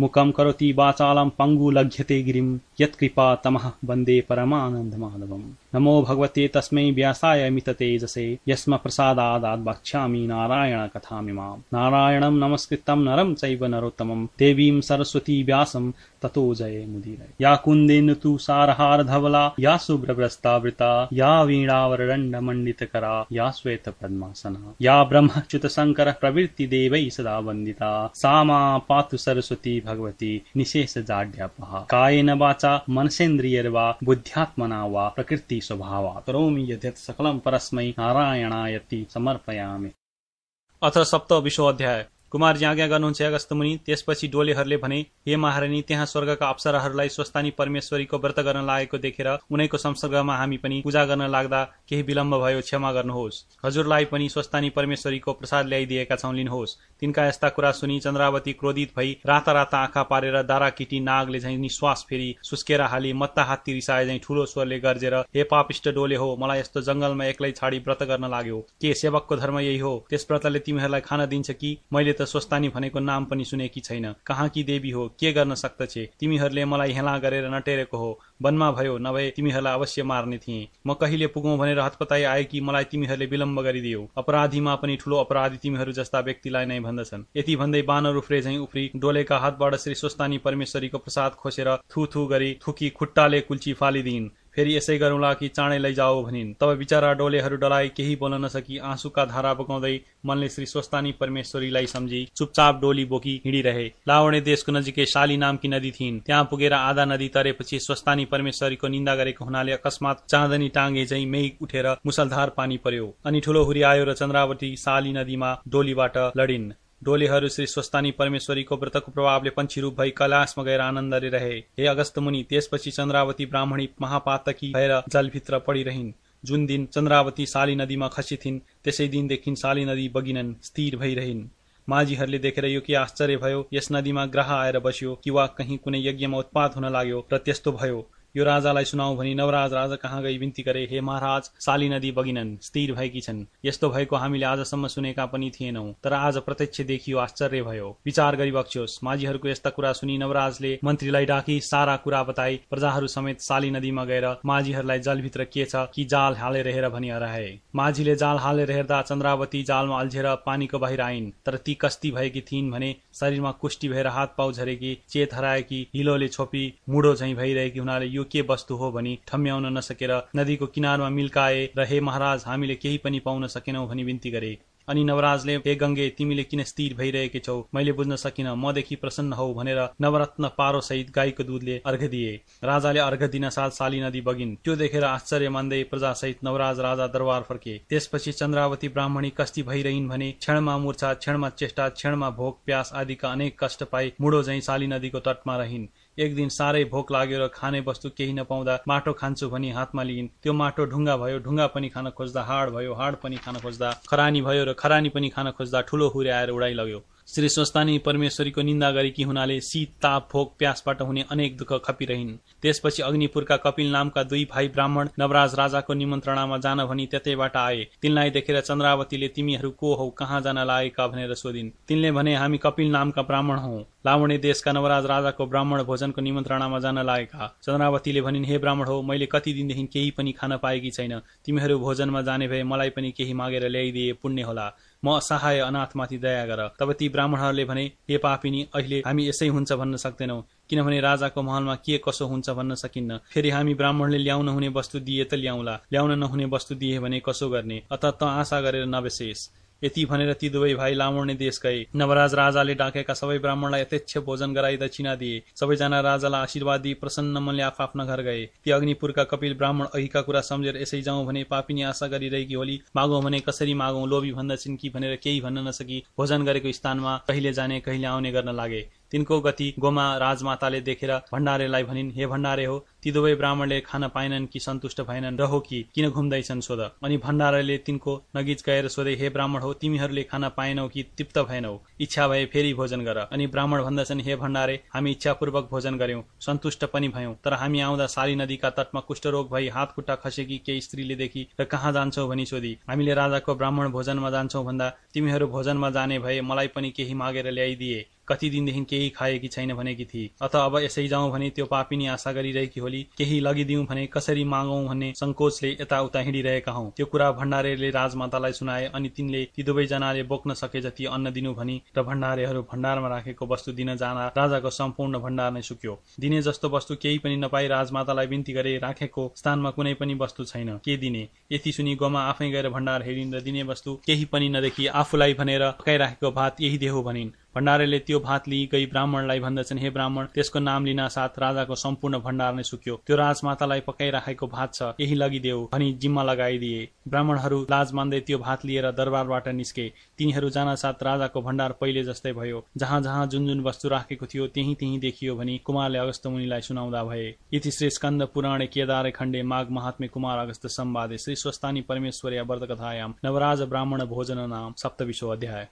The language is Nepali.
मुखं करोति वाचालं पङ्गुलघ्यते गिरिं यत्कृपा तमः वन्दे परमानन्दमाधवम्। नमो भगवते तस्मै व्यासाय मिततेजसे यस्म प्रसादादात् वक्ष्यामि नारायण कथामिमाम् नारायणं नमस्कृतं नरं चैव नरोत्तमं देवीं सरस्वती व्यासं ततो जये मुदीरय। या कुन्देन तु सारहारधवला या शुभ्रभ्रस्तावृता या वीणावरदण्डमण्डितकरा या श्वेतपद्मासना। या ब्रह्मच्युतशङ्करः प्रवृत्तिदेवैः सदा वन्दिता। सा मा पातु सरस्वती भगवती निशेषजाड्यापः कायेन वाचा मनसेन्द्रियर्वा बुद्ध्यात्मना वा प्रकृति स्वभावात् करोमि यद्यत् सकलं परस्मै नारायणायति समर्पयामि। अथ सप्त विश्व अध्याय। कुमारजी आज्ञा गर्नुहुन्छ अगस्त मुनि त्यसपछि डोलेहरूले भने हे महारानी त्यहाँ स्वर्गका अप्सराहरूलाई स्वस्तानी परमेश्वरीको व्रत गर्न लागेको देखेर उनैको संसर्गमा हामी पनि पूजा गर्न लाग्दा केही विलम्ब भयो क्षमा गर्नुहोस्। हजुरलाई पनि स्वस्तानी परमेश्वरीको प्रसाद ल्याइदिएका छौँ लिनुहोस्। तिनका यस्ता कुरा सुनि चन्द्रावती क्रोधित भई राता राता आँखा पारेर दारा किटी नागले झैँ निश्वास फेरि सुस्केर हाली मत्ता हात्ती रिसाए झैँ ठूलो स्वरले गर्जेर हे पापिष्ट डोले हो मलाई यस्तो जंगलमा एक्लै छाडी व्रत गर्न लाग्यो। के सेवकको धर्म यही हो? त्यस व्रतले तिमीहरूलाई खान दिन्छ कि? मैले स्वस्तानी भनेको नाम पनि सुनेकी छैन। कहाँ कि देवी हो के गर्न सक्दछे तिमीहरूले मलाई हेला गरेर नटेरेको हो। वनमा भयो नभए तिमीहरूलाई अवश्य मार्ने थिए। म कहिले पुगौँ भनेर हतपताई आए कि मलाई तिमीहरूले विलम्ब गरिदियो। अपराधीमा पनि ठूलो अपराधी तिमीहरू जस्ता व्यक्तिलाई नै भन्दछन्। यति भन्दै बानर उफ्रे झैँ उफ्री डोलेका हातबाट श्री स्वस्तानी परमेश्वरीको प्रसाद खोसेर थु थु गरी थुकी खुट्टाले कुल्ची फालिदिन् फेरि यसै गरौँला कि चाँडै लैजाओ भनिन्। तब बिचरा डोलेहरू डराई केही बोल्न नसकी आँसुका धारा बगाउँदै मनले श्री स्वस्तानी परमेश्वरीलाई सम्झी चुपचाप डोली बोकी हिँडिरहे। लावणे देशको नजिकै शाली नामकी नदी थिइन्। त्यहाँ पुगेर आधा नदी तरेपछि स्वस्तानी परमेश्वरीको निन्दा गरेको हुनाले अकस्मात चाँदनी टाङ्गे झै मेघ उठेर मुसलधार पानी पर्यो। अनि ठूलो हुरी आयो र चन्द्रावती शाली नदीमा डोलीबाट लडिन्। डोलेहरू श्री स्वस्तानी परमेश्वरीको व्रतको प्रभावले पन्छी भई कैलाशमा गएर आनन्दले रहे। हे अगस्त मुनि त्यसपछि चन्द्रावती ब्राह्मणी महापातकी भएर जलभित्र पढिरहन् जुन दिन चन्द्रावती शाली नदीमा खसिथिन् त्यसै दिनदेखि शाली नदी बगिनन् स्थिर भइरहन्। माझीहरूले देखेर यो के आश्चर्य भयो यस नदीमा ग्रह आएर बस्यो कि वा कहीँ कुनै यज्ञमा उत्पात हुन लाग्यो र त्यस्तो भयो। यो राजालाई सुनाऊ भनी नवराज राजा कहाँ गई विन्ती गरे हे महाराज साली नदी बगिनन् स्थिर भएकी छन्। यस्तो भएको हामीले आजसम्म सुनेका पनि थिएनौ। तर आज प्रत्यक्ष देखियो आश्चर्य भयो। विचार गरी बक्स्योस् माझीहरूको यस्ता कुरा सुनि नवराजले मन्त्रीलाई डाकी सारा कुरा बताई प्रजाहरू समेत साली नदीमा गएर माझीहरूलाई जलभित्र के छ कि जाल हालेर हेर भनी हराए। माझीले जाल हालेर हेर्दा चन्द्रावती जालमा अल्झेर पानीको बाहिर आइन् तर ती कस्ती भएकी थिइन् भने शरीरमा कुष्टी भएर हात पाउ झरेकी चेत हराएकी हिलोले छोपी मुडो झैँ भइरहेकी हुनाले यो के वस्तु हो भनी ठम्याउन नसकेर नदीको किनारमा मिल्काए र हे महाराज हामीले केही पनि पाउन सकेनौ भनी विन्ती गरे। अनि नवराजले हे गङ्गे तिमीले किन स्थिर भइरहेकी छौ? मैले बुझ्न सकिन मदेखि प्रसन्न हौ भनेर नवरत्न पारो सहित गाईको दुधले अर्घ दिए। राजाले अर्घ दिन साथ साली नदी बगिन्। त्यो देखेर आश्चर्य मान्दै प्रजासहित नवराज राजा दरबार फर्के। त्यसपछि चन्द्रावती ब्राह्मणी कस्ती भइरहन् भने क्षणमा मूर्छा क्षणमा चेष्टा क्षणमा भोक प्यास आदिका अनेक कष्ट पाई मुडो झैँ साली नदीको तटमा रहिन्। एक दिन साह्रै भोक लाग्यो र खाने वस्तु केही नपाउँदा माटो खान्छु भनी हातमा लिइन्। त्यो माटो ढुङ्गा भयो ढुङ्गा पनि खान खोज्दा हाड भयो हाड पनि खान खोज्दा खरानी भयो र खरानी पनि खान खोज्दा ठुलो हुरे आएर उडाइ श्री स्वस्तानी परमेश्वरीको निन्दा गरेकी हुनाले शीत ताप भोक प्यासबाट हुने अनेक दुःख खपिरहन्। त्यसपछि अग्निपुरका कपिल नामका दुई भाइ ब्राह्मण नवराज राजाको निमन्त्रणामा जान भनी त्यतैबाट आए। तिनलाई देखेर चन्द्रावतीले तिमीहरू को हौ कहाँ जान लागेका भनेर सोधिन्। तिनले भने हामी कपिल नामका ब्राह्मण हौ। लावणी देशका नवराज राजाको ब्राह्मण भोजनको निमन्त्रणामा जान लागेका। चन्द्रावतीले भनिन् हे ब्राह्मण हो मैले कति दिनदेखि केही पनि खान पाएकी छैन। तिमीहरू भोजनमा जाने भए मलाई पनि केही मागेर ल्याइदिए पुण्य होला। म असहाय अनाथमाथि दया गर तब ती ब्राह्मणहरूले भने हे पापिनी अहिले हामी यसै हुन्छ भन्न सक्दैनौ। किनभने राजाको महलमा के कसो हुन्छ भन्न सकिन्न। फेरि हामी ब्राह्मणले ल्याउन हुने वस्तु दिए त ल्याउला। ल्याउन नहुने वस्तु दिए भने कसो गर्ने? अत त आशा गरेर नबेसेस यति भनेर ती दुवै भाइ लामोर्ने देश गए। नवराज राजाले डाकेका सबै ब्राह्मणलाई यथेच्छ भोजन गराई दक्षिणा दिए। सबैजना राजालाई आशीर्वाद दिई प्रसन्न मनले आफ्ना घर गए। ती अग्निपुरका कपिल ब्राह्मण अहिका कुरा सम्झेर यसै जाउँ भने पापिनी आशा गरिरहेकी होली मागौँ भने कसरी मागौँ लोभी भन्दछन् कि भनेर केही भन्न नसकी भोजन गरेको स्थानमा कहिले जाने कहिले आउने गर्न लागे। तिनको गति गोमा राजमाताले देखेर भण्डारेलाई भनिन् हे भण्डारे हो ती दुवै ब्राह्मणले खान पाएनन् कि सन्तुष्ट भएनन्? र हो कि किन घुम्दैछन् सोध। अनि भण्डारले तिनको नगिज गएर सोधे हे ब्राह्मण हो तिमीहरूले खान पाएनौ कि तृप्त भएनौ? इच्छा भए फेरि भोजन गर। अनि ब्राह्मण भन्दछन् हे भण्डारे हामी इच्छापूर्वक भोजन गर्यौं सन्तुष्ट पनि भयौं। तर हामी आउँदा साली नदीका तटमा कुष्ठरोग भई हात खुट्टा खसेकी केही स्त्रीले देखि र कहाँ जान्छौ भनी सोधी। हामीले राजाको ब्राह्मण भोजनमा जान्छौ भन्दा तिमीहरू भोजनमा जाने भए मलाई पनि केही मागेर ल्याइदिए। कति दिनदेखि केही खाएकी छैन भनेकी थिए। अथ अब यसै जाउँ भने त्यो पापिनी आशा गरिरहेकी होली केही लगिदिउँ भने कसरी मागौँ भन्ने सङ्कोचले यताउता हिँडिरहेका हौ। त्यो कुरा भण्डारेले राजमातालाई सुनाए अनि तिनले ती दुवैजनाले बोक्न सके जति अन्न दिनु भनी र भण्डारेहरू भण्डारमा राखेको वस्तु दिन जान राजाको सम्पूर्ण भण्डार नै सुक्यो। दिने जस्तो वस्तु केही पनि नपाई राजमातालाई बिन्ती गरे राखेको स्थानमा कुनै पनि वस्तु छैन। के दिने? यति सुनि गोमा आफै गएर भण्डार हेरिन् र दिने वस्तु केही पनि नदेखि आफूलाई भनेर पकाइराखेको भात यही देहो भनिन्। भण्डारेले त्यो भात लिई गई ब्राह्मणलाई भन्दछन् हे ब्राह्मण त्यसको नाम लिन साथ राजाको सम्पूर्ण भण्डार नै सुक्यो। त्यो राजमातालाई पकाइराखेको भात छ यही लगिदेऊ भनी जिम्मा लगाइदिए। ब्राह्मणहरू लाज मान्दै त्यो भात लिएर दरबारबाट निस्के। तिनीहरू जान साथ राजाको भण्डार पहिले जस्तै भयो। जहाँ जहाँ जुन जुन वस्तु राखेको थियो त्यही त्यही देखियो भनी कुमारले अगस्त मुनिलाई सुनाउँदा भए। इति श्री स्कन्द पुराणे केदार खण्डे माघ महात्मे कुमार अगस्त सम्वादे। श्री स्वस्तानी परमेश्वर वर्धकथायाम नवराज ब्राह्मण भोजन नाम सप्तविशो अध्याय।